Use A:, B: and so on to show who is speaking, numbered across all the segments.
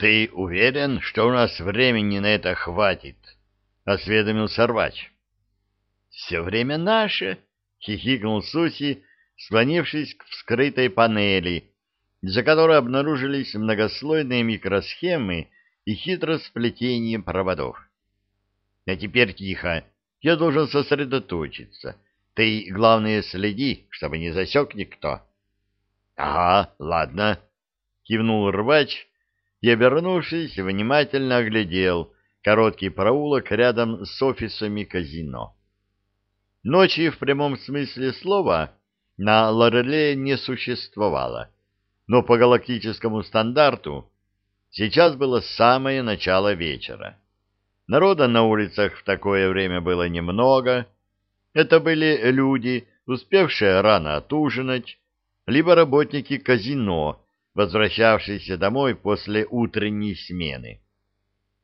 A: Ты уверен, что у нас времени на это хватит? — осведомился рвач. — Все время наше, — хихикнул Суси, склонившись к вскрытой панели, за которой обнаружились многослойные микросхемы и хитросплетение проводов. — А теперь тихо, я должен сосредоточиться. Ты, главное, следи, чтобы не засек никто. — Ага, ладно, — кивнул рвач и, обернувшись, внимательно оглядел короткий проулок рядом с офисами казино. Ночи в прямом смысле слова на Лореле не существовало, но по галактическому стандарту сейчас было самое начало вечера. Народа на улицах в такое время было немного. Это были люди, успевшие рано отужинать, либо работники казино, возвращавшиеся домой после утренней смены.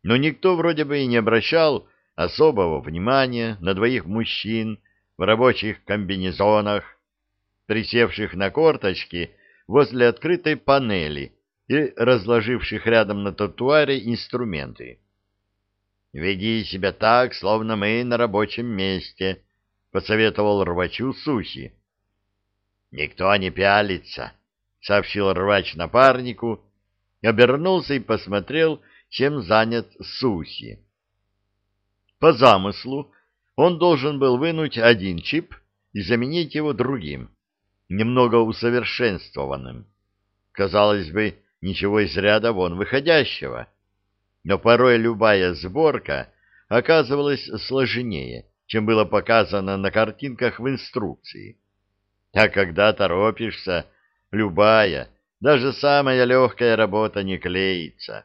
A: Но никто вроде бы и не обращал особого внимания на двоих мужчин в рабочих комбинезонах, присевших на корточки возле открытой панели и разложивших рядом на тротуаре инструменты. «Веди себя так, словно мы на рабочем месте», — посоветовал рвачу Сухи. «Никто не пялится», — сообщил рвач напарнику, обернулся и посмотрел, чем занят Сухи. По замыслу он должен был вынуть один чип и заменить его другим, немного усовершенствованным. Казалось бы, ничего из ряда вон выходящего — но порой любая сборка оказывалась сложнее, чем было показано на картинках в инструкции. А когда торопишься, любая, даже самая легкая работа не клеится.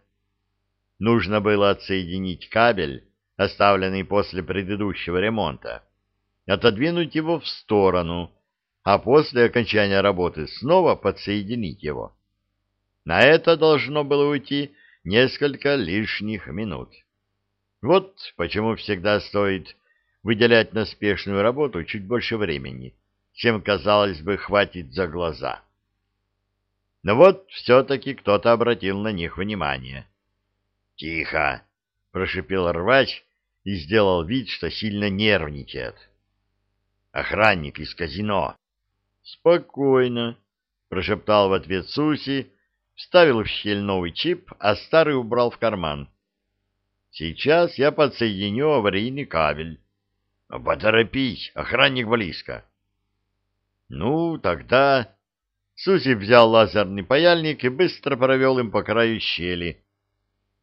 A: Нужно было отсоединить кабель, оставленный после предыдущего ремонта, отодвинуть его в сторону, а после окончания работы снова подсоединить его. На это должно было уйти несколько лишних минут. Вот почему всегда стоит выделять на спешную работу чуть больше времени, чем, казалось бы, хватит за глаза. Но вот все-таки кто-то обратил на них внимание. «Тихо!» — прошипел рвач и сделал вид, что сильно нервничает. «Охранник из казино!» «Спокойно!» — прошептал в ответ Суси, вставил в щель новый чип, а старый убрал в карман. Сейчас я подсоединю аварийный кабель. Поторопись, охранник близко. Ну, тогда... Сузи взял лазерный паяльник и быстро провел им по краю щели.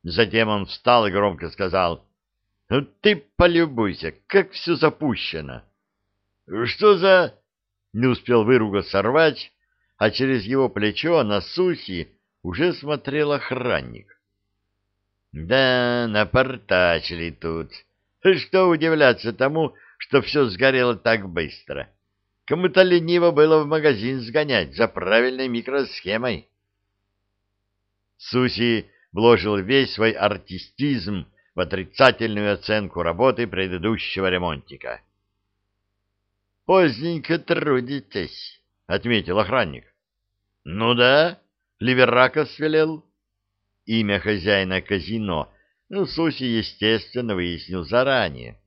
A: Затем он встал и громко сказал, «Ну ты полюбуйся, как все запущено!» «Что за...» — не успел выругаться рвать, а через его плечо на Суси уже смотрел охранник. Да, напортачили тут. Что удивляться тому, что все сгорело так быстро. Кому-то лениво было в магазин сгонять за правильной микросхемой. Суси вложил весь свой артистизм в отрицательную оценку работы предыдущего ремонтника. «Поздненько трудитесь», — отметил охранник. «Ну да», Ливеракос велел. Имя хозяина казино, ну, Суси, естественно, выяснил заранее.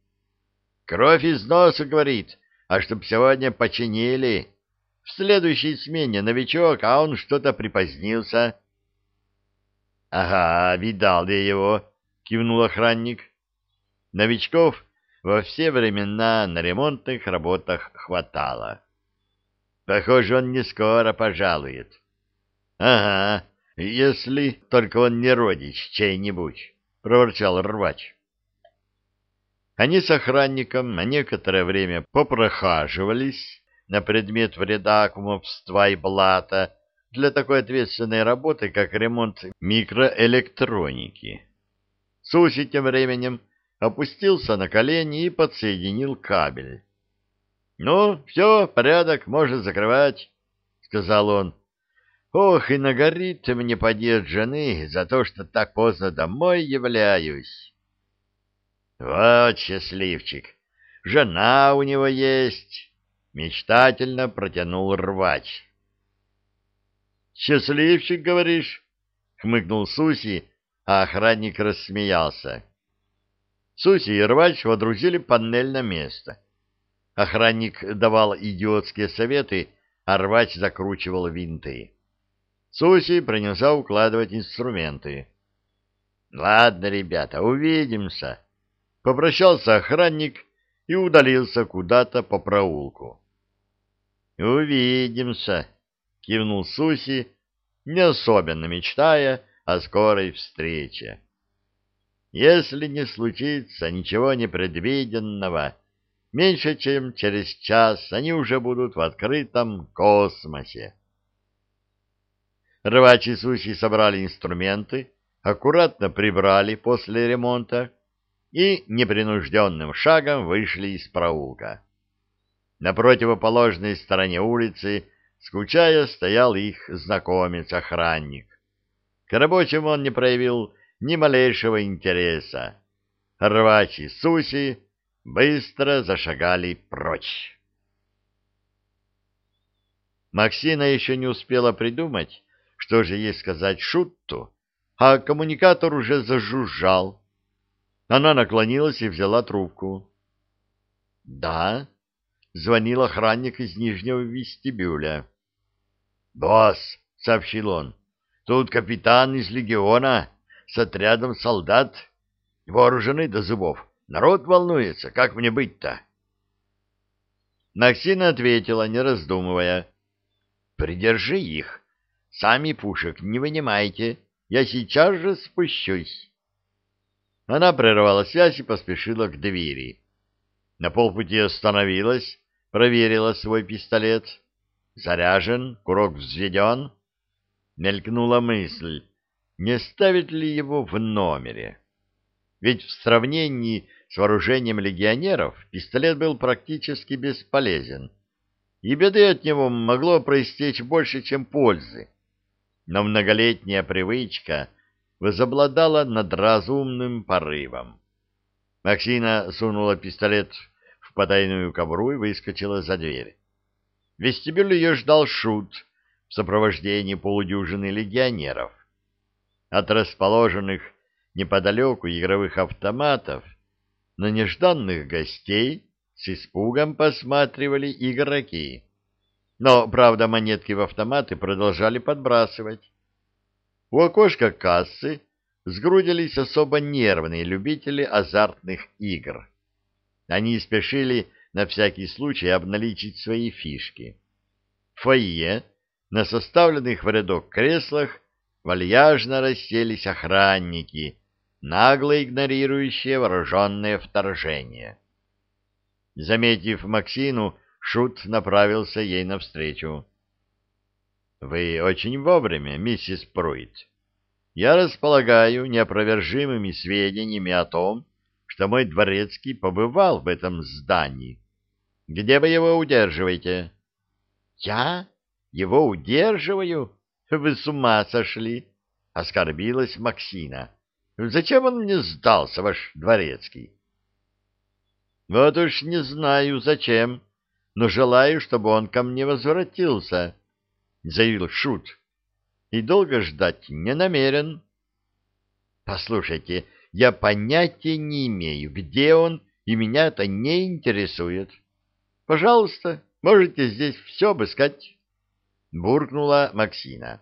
A: Кровь из носа, говорит, а чтоб сегодня починили. В следующей смене новичок, а он что-то припозднился. — Ага, видал я его, — кивнул охранник. Новичков во все времена на ремонтных работах хватало. Похоже, он не скоро пожалует. Ага, если только он не родич чей-нибудь, — проворчал рвач. Они с охранником некоторое время попрохаживались на предмет вреда кумовства и блата для такой ответственной работы, как ремонт микроэлектроники. Суси тем временем опустился на колени и подсоединил кабель. — Ну, все, порядок, можно закрывать, — сказал он. Ох, и нагорит мне поди жены за то, что так поздно домой являюсь. Вот счастливчик, жена у него есть, мечтательно протянул рвач. Счастливчик, говоришь? хмыкнул Суси, а охранник рассмеялся. Суси и рвач водрузили панель на место. Охранник давал идиотские советы, а рвач закручивал винты. Суси принялся укладывать инструменты. — Ладно, ребята, увидимся. Попрощался охранник и удалился куда-то по проулку. — Увидимся, — кивнул Суси, не особенно мечтая о скорой встрече. Если не случится ничего непредвиденного, меньше чем через час они уже будут в открытом космосе. Рвач и Суси собрали инструменты, аккуратно прибрали после ремонта и непринужденным шагом вышли из проулка. На противоположной стороне улицы, скучая, стоял их знакомец-охранник. К рабочим он не проявил ни малейшего интереса. Рвач и Суси быстро зашагали прочь. Максина еще не успела придумать, что же ей сказать Шутту, а коммуникатор уже зажужжал. Она наклонилась и взяла трубку. — Да, — звонил охранник из нижнего вестибюля. — Босс, — сообщил он, — тут капитан из легиона с отрядом солдат, вооружены до зубов. Народ волнуется, как мне быть-то? Максина ответила, не раздумывая. — Придержи их. Сами пушек не вынимайте, я сейчас же спущусь. Она прервала связь и поспешила к двери. На полпути остановилась, проверила свой пистолет. Заряжен, курок взведен. Мелькнула мысль, не ставить ли его в номере. Ведь в сравнении с вооружением легионеров пистолет был практически бесполезен, и беды от него могло проистечь больше, чем пользы но многолетняя привычка возобладала над разумным порывом. Максина сунула пистолет в потайную кобуру и выскочила за дверь. В вестибюле ее ждал шут в сопровождении полудюжины легионеров. От расположенных неподалеку игровых автоматов на нежданных гостей с испугом посматривали игроки. Но, правда, монетки в автоматы продолжали подбрасывать. У окошка кассы сгрудились особо нервные любители азартных игр. Они спешили на всякий случай обналичить свои фишки. В фойе на составленных в рядок креслах вальяжно расселись охранники, нагло игнорирующие вооруженное вторжение. Заметив Максину, Шут направился ей навстречу. — Вы очень вовремя, миссис Пруит. Я располагаю неопровержимыми сведениями о том, что мой дворецкий побывал в этом здании. Где вы его удерживаете? — Я? Его удерживаю? Вы с ума сошли? — оскорбилась Максина. — Зачем он мне сдался, ваш дворецкий? — Вот уж не знаю, зачем, но желаю, чтобы он ко мне возвратился, — заявил Шут. — И долго ждать не намерен. — Послушайте, я понятия не имею, где он, и меня это не интересует. Пожалуйста, можете здесь все обыскать, — буркнула Максина.